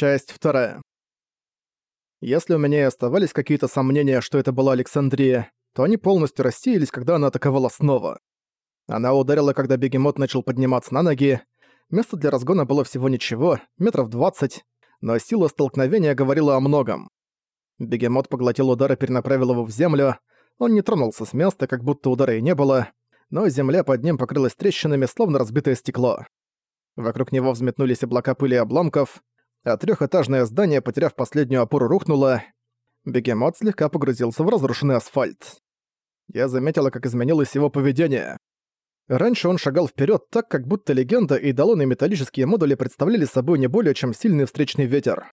Часть вторая. Если у меня и оставались какие-то сомнения, что это была Александрия, то они полностью рассеялись, когда она атаковала снова. Она ударила, когда бегемот начал подниматься на ноги. Место для разгона было всего ничего, метров двадцать, но сила столкновения говорила о многом. Бегемот поглотил удар и перенаправил его в землю. Он не тронулся с места, как будто удара и не было, но земля под ним покрылась трещинами, словно разбитое стекло. Вокруг него взметнулись облака пыли и обломков, а трехэтажное здание, потеряв последнюю опору, рухнуло. Бегемот слегка погрузился в разрушенный асфальт. Я заметила, как изменилось его поведение. Раньше он шагал вперед так, как будто легенда и долоны металлические модули представляли собой не более чем сильный встречный ветер.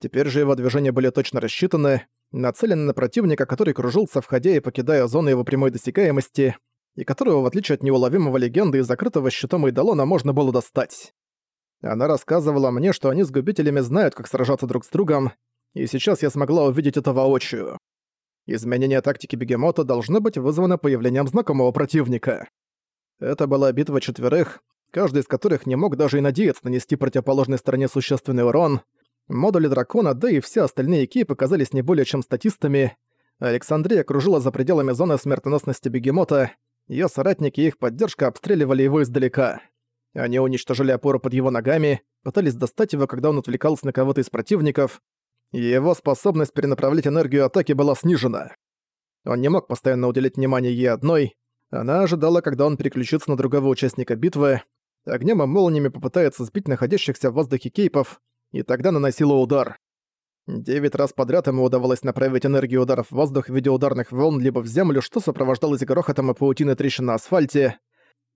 Теперь же его движения были точно рассчитаны, нацелены на противника, который кружился, входя и покидая зону его прямой досягаемости, и которого, в отличие от неуловимого легенды и закрытого щитом Эйдалона, можно было достать. Она рассказывала мне, что они с губителями знают, как сражаться друг с другом, и сейчас я смогла увидеть это воочию. Изменение тактики бегемота должно быть вызвано появлением знакомого противника. Это была битва четверых, каждый из которых не мог даже и надеяться нанести противоположной стороне существенный урон. Модули дракона, да и все остальные экипы казались не более чем статистами. Александрия кружила за пределами зоны смертоносности бегемота, Её соратники и их поддержка обстреливали его издалека. Они уничтожили опору под его ногами, пытались достать его, когда он отвлекался на кого-то из противников, и его способность перенаправлять энергию атаки была снижена. Он не мог постоянно уделять внимание ей одной, она ожидала, когда он переключится на другого участника битвы, огнем и молниями попытается сбить находящихся в воздухе кейпов, и тогда наносила удар. Девять раз подряд ему удавалось направить энергию ударов в воздух в виде ударных волн либо в землю, что сопровождалось грохотом и паутиной трещин на асфальте.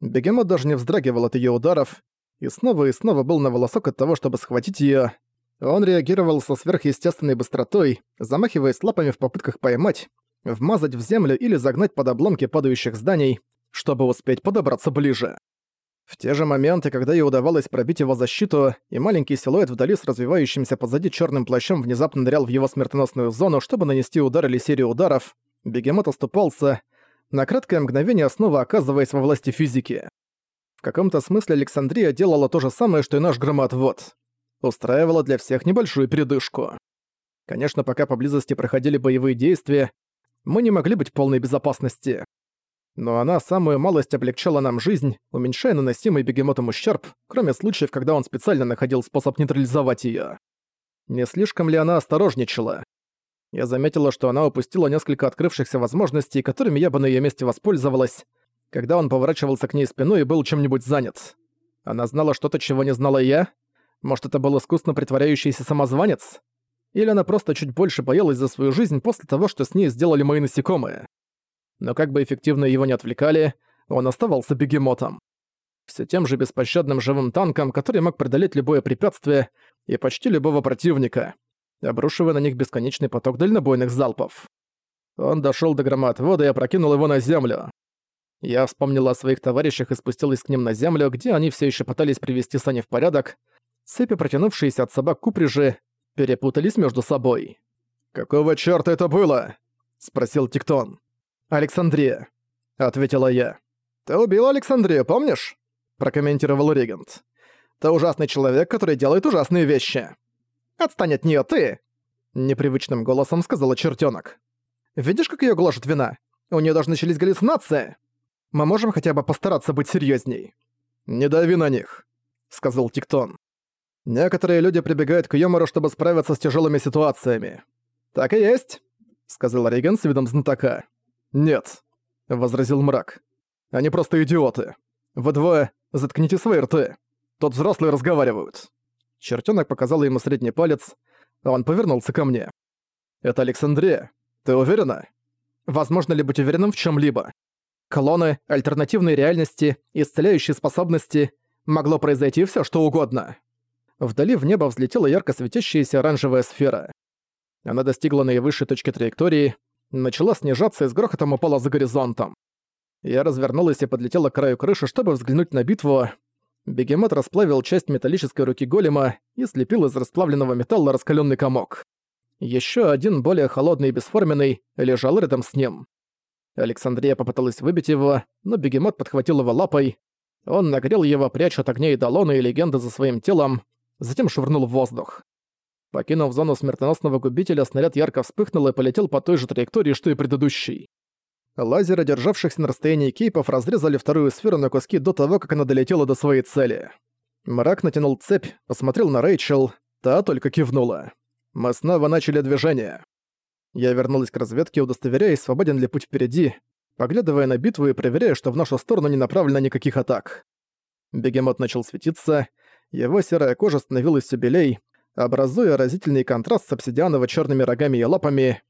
Бегемот даже не вздрагивал от ее ударов, и снова и снова был на волосок от того, чтобы схватить ее. Он реагировал со сверхъестественной быстротой, замахиваясь лапами в попытках поймать, вмазать в землю или загнать под обломки падающих зданий, чтобы успеть подобраться ближе. В те же моменты, когда ей удавалось пробить его защиту, и маленький силуэт вдали с развивающимся позади черным плащом внезапно нырял в его смертоносную зону, чтобы нанести удар или серию ударов, бегемот оступался, на краткое мгновение снова оказываясь во власти физики. В каком-то смысле Александрия делала то же самое, что и наш громоотвод. Устраивала для всех небольшую передышку. Конечно, пока поблизости проходили боевые действия, мы не могли быть в полной безопасности. Но она самую малость облегчала нам жизнь, уменьшая наносимый бегемотом ущерб, кроме случаев, когда он специально находил способ нейтрализовать её. Не слишком ли она осторожничала? Я заметила, что она упустила несколько открывшихся возможностей, которыми я бы на её месте воспользовалась, когда он поворачивался к ней спиной и был чем-нибудь занят. Она знала что-то, чего не знала я? Может, это был искусно притворяющийся самозванец? Или она просто чуть больше боялась за свою жизнь после того, что с ней сделали мои насекомые? но как бы эффективно его не отвлекали, он оставался бегемотом. Все тем же беспощадным живым танком, который мог преодолеть любое препятствие и почти любого противника, обрушивая на них бесконечный поток дальнобойных залпов. Он дошёл до громоотвода и опрокинул его на землю. Я вспомнила о своих товарищах и спустилась к ним на землю, где они все еще пытались привести сани в порядок. Цепи, протянувшиеся от собак куприжи, перепутались между собой. «Какого чёрта это было?» — спросил Тиктон. «Александрия», — ответила я. «Ты убил Александрию, помнишь?» — прокомментировал Регент. «Ты ужасный человек, который делает ужасные вещи». «Отстань от неё, ты!» — непривычным голосом сказала чертёнок. «Видишь, как её гложет вина? У неё даже начались галлюцинации. Мы можем хотя бы постараться быть серьёзней». «Не дави на них», — сказал Тиктон. «Некоторые люди прибегают к юмору, чтобы справиться с тяжёлыми ситуациями». «Так и есть», — сказал Реген с видом знатока. «Нет», — возразил мрак. «Они просто идиоты. Вы двое заткните свои рты. Тут взрослые разговаривают». Чертёнок показал ему средний палец, а он повернулся ко мне. «Это Александрия. Ты уверена? Возможно ли быть уверенным в чём-либо? Клоны, альтернативные реальности, исцеляющие способности. Могло произойти всё, что угодно». Вдали в небо взлетела ярко светящаяся оранжевая сфера. Она достигла наивысшей точки траектории, начала снижаться и с грохотом упала за горизонтом. Я развернулась и подлетела к краю крыши, чтобы взглянуть на битву. Бегемот расплавил часть металлической руки голема и слепил из расплавленного металла раскаленный комок. Еще один, более холодный и бесформенный, лежал рядом с ним. Александрия попыталась выбить его, но бегемот подхватил его лапой. Он нагрел его, пряча от огня и долона и легенды за своим телом, затем швырнул в воздух. Покинув зону смертоносного губителя, снаряд ярко вспыхнул и полетел по той же траектории, что и предыдущий. Лазеры, державшихся на расстоянии кейпов, разрезали вторую сферу на куски до того, как она долетела до своей цели. Мрак натянул цепь, посмотрел на Рэйчел, та только кивнула. Мы снова начали движение. Я вернулась к разведке, удостоверяясь, свободен ли путь впереди, поглядывая на битву и проверяя, что в нашу сторону не направлено никаких атак. Бегемот начал светиться, его серая кожа становилась все белей, образуя разительный контраст с обсидианово-чёрными рогами и лапами.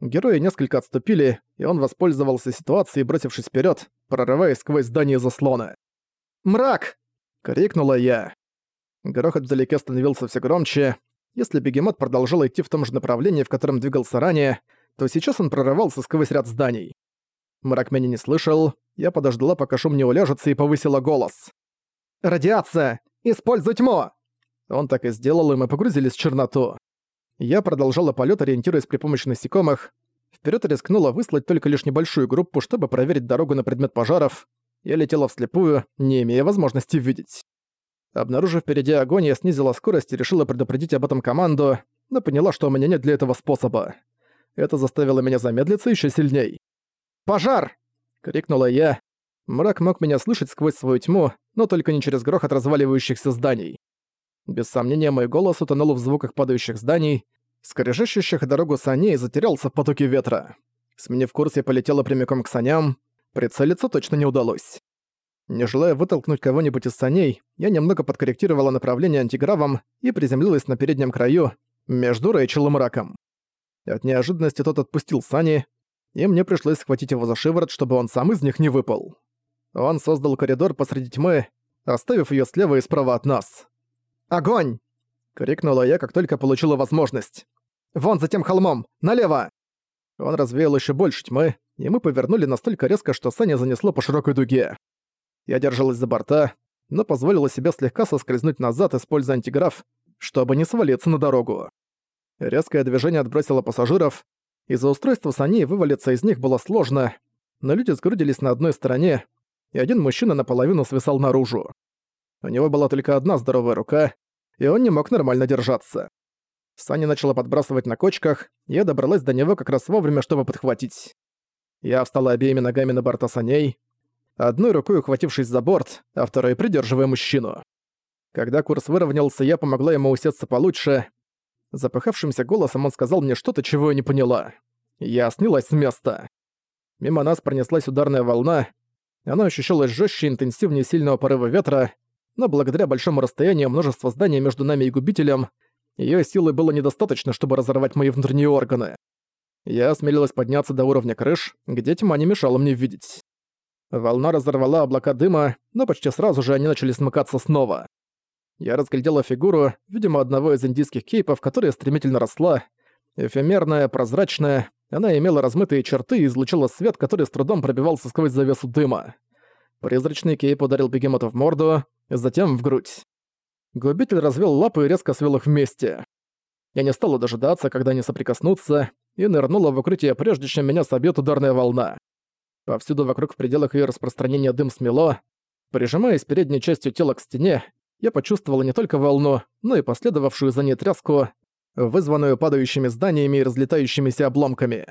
Герои несколько отступили, и он воспользовался ситуацией, бросившись вперед, прорываясь сквозь здание заслона. «Мрак!» — крикнула я. Грохот вдалеке становился все громче. Если бегемот продолжал идти в том же направлении, в котором двигался ранее, то сейчас он прорывался сквозь ряд зданий. Мрак меня не слышал, я подождала, пока шум не уляжется, и повысила голос. «Радиация! Используй тьму!» Он так и сделал, и мы погрузились в черноту. Я продолжала полет, ориентируясь при помощи насекомых. Вперед рискнула выслать только лишь небольшую группу, чтобы проверить дорогу на предмет пожаров. Я летела вслепую, не имея возможности видеть. Обнаружив впереди огонь, я снизила скорость и решила предупредить об этом команду, но поняла, что у меня нет для этого способа. Это заставило меня замедлиться еще сильней. «Пожар!» — крикнула я. Мрак мог меня слышать сквозь свою тьму, но только не через грохот разваливающихся зданий. Без сомнения, мой голос утонул в звуках падающих зданий, скорежещущих дорогу саней затерялся в потоке ветра. Сменив курс, я полетела прямиком к саням. Прицелиться точно не удалось. Не желая вытолкнуть кого-нибудь из саней, я немного подкорректировала направление антигравом и приземлилась на переднем краю, между Рэйчел и Мраком. От неожиданности тот отпустил сани, и мне пришлось схватить его за шиворот, чтобы он сам из них не выпал. Он создал коридор посреди тьмы, оставив ее слева и справа от нас. «Огонь!» — крикнула я, как только получила возможность. «Вон за тем холмом! Налево!» Он развеял еще больше тьмы, и мы повернули настолько резко, что Саня занесло по широкой дуге. Я держалась за борта, но позволила себе слегка соскользнуть назад, используя антиграф, чтобы не свалиться на дорогу. Резкое движение отбросило пассажиров. Из-за устройства саней вывалиться из них было сложно, но люди сгрудились на одной стороне, и один мужчина наполовину свисал наружу. У него была только одна здоровая рука, и он не мог нормально держаться. Саня начала подбрасывать на кочках, и я добралась до него как раз вовремя, чтобы подхватить. Я встала обеими ногами на борта саней, одной рукой ухватившись за борт, а второй придерживая мужчину. Когда курс выровнялся, я помогла ему усесться получше. Запыхавшимся голосом он сказал мне что-то, чего я не поняла. Я снялась с места. Мимо нас пронеслась ударная волна. Она ощущалась жестче интенсивнее сильного порыва ветра, но благодаря большому расстоянию множества зданий между нами и губителем, ее силы было недостаточно, чтобы разорвать мои внутренние органы. Я осмелилась подняться до уровня крыш, где тьма не мешала мне видеть. Волна разорвала облака дыма, но почти сразу же они начали смыкаться снова. Я разглядела фигуру, видимо, одного из индийских кейпов, которая стремительно росла. Эфемерная, прозрачная, она имела размытые черты и излучала свет, который с трудом пробивался сквозь завесу дыма. Призрачный кейп ударил бегемота в морду, затем в грудь. Губитель развел лапы и резко свел их вместе. Я не стала дожидаться, когда они соприкоснутся, и нырнула в укрытие, прежде чем меня собьет ударная волна. Повсюду вокруг в пределах ее распространения дым смело. Прижимаясь передней частью тела к стене, я почувствовала не только волну, но и последовавшую за ней тряску, вызванную падающими зданиями и разлетающимися обломками.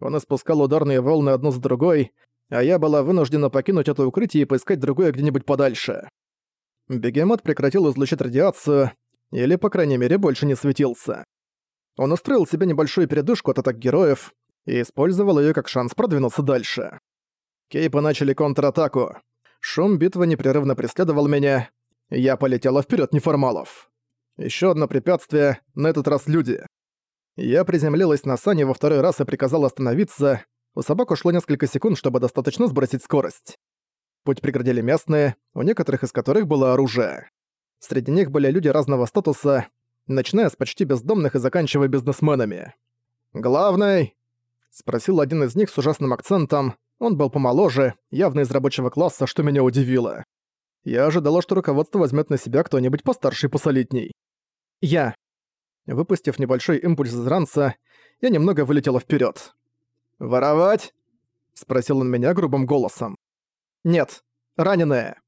Он испускал ударные волны одну за другой, а я была вынуждена покинуть это укрытие и поискать другое где-нибудь подальше. Бегемот прекратил излучать радиацию, или, по крайней мере, больше не светился. Он устроил себе небольшую передышку от атак героев и использовал ее как шанс продвинуться дальше. Кейпы начали контратаку. Шум битвы непрерывно преследовал меня. Я полетела вперед неформалов. Еще одно препятствие, на этот раз люди. Я приземлилась на сани во второй раз и приказала остановиться, у собак ушло несколько секунд, чтобы достаточно сбросить скорость. Путь преградили местные, у некоторых из которых было оружие. Среди них были люди разного статуса, начиная с почти бездомных и заканчивая бизнесменами. «Главный?» — спросил один из них с ужасным акцентом. Он был помоложе, явно из рабочего класса, что меня удивило. Я ожидала, что руководство возьмет на себя кто-нибудь постарше и посолидней. «Я». Выпустив небольшой импульс из ранца, я немного вылетела вперед. «Воровать?» — спросил он меня грубым голосом. «Нет, раненая».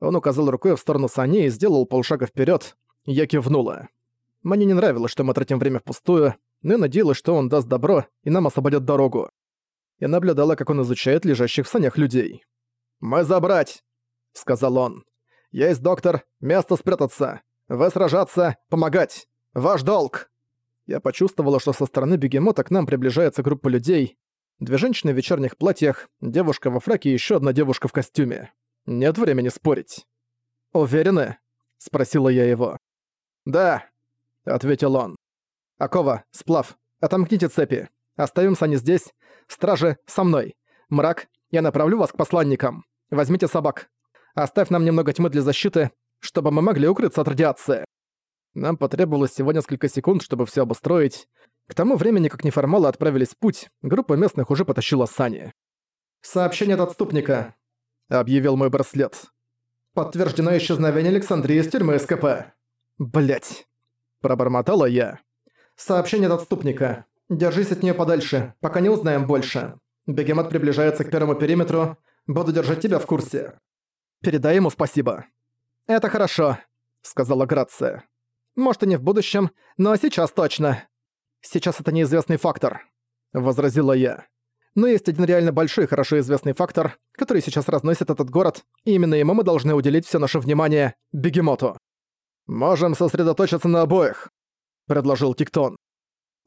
Он указал рукой в сторону саней и сделал полшага вперед. Я кивнула. Мне не нравилось, что мы тратим время впустую, но я надеялась, что он даст добро и нам освободит дорогу. Я наблюдала, как он изучает лежащих в санях людей. «Мы забрать!» — сказал он. «Есть доктор, место спрятаться. Вы сражаться, помогать. Ваш долг!» Я почувствовала, что со стороны бегемота к нам приближается группа людей. Две женщины в вечерних платьях, девушка во фраке и еще одна девушка в костюме. Нет времени спорить. «Уверены?» — спросила я его. «Да», — ответил он. «Акова, сплав, отомкните цепи. Оставим сани здесь. Стражи, со мной. Мрак, я направлю вас к посланникам. Возьмите собак. Оставь нам немного тьмы для защиты, чтобы мы могли укрыться от радиации». Нам потребовалось всего несколько секунд, чтобы все обустроить. К тому времени, как неформалы отправились в путь, группа местных уже потащила сани. «Сообщение от отступника», — объявил мой браслет. «Подтверждено исчезновение Александрии из тюрьмы СКП». Блять. Пробормотала я. «Сообщение от отступника. Держись от нее подальше, пока не узнаем больше. Бегемот приближается к первому периметру. Буду держать тебя в курсе. Передай ему спасибо». «Это хорошо», — сказала Грация. «Может, и не в будущем, но сейчас точно». «Сейчас это неизвестный фактор», — возразила я. «Но есть один реально большой, хорошо известный фактор, который сейчас разносит этот город, и именно ему мы должны уделить все наше внимание — бегемоту». «Можем сосредоточиться на обоих», — предложил Тиктон.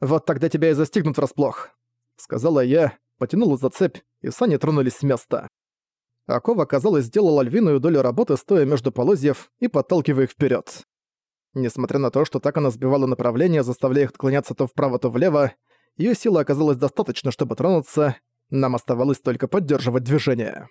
«Вот тогда тебя и застигнут врасплох», — сказала я, потянула за цепь, и сани тронулись с места. Акова, казалось, сделала львиную долю работы, стоя между полозьев и подталкивая их вперед. Несмотря на то, что так она сбивала направление, заставляя их отклоняться то вправо, то влево, ее силы оказалось достаточно, чтобы тронуться, нам оставалось только поддерживать движение.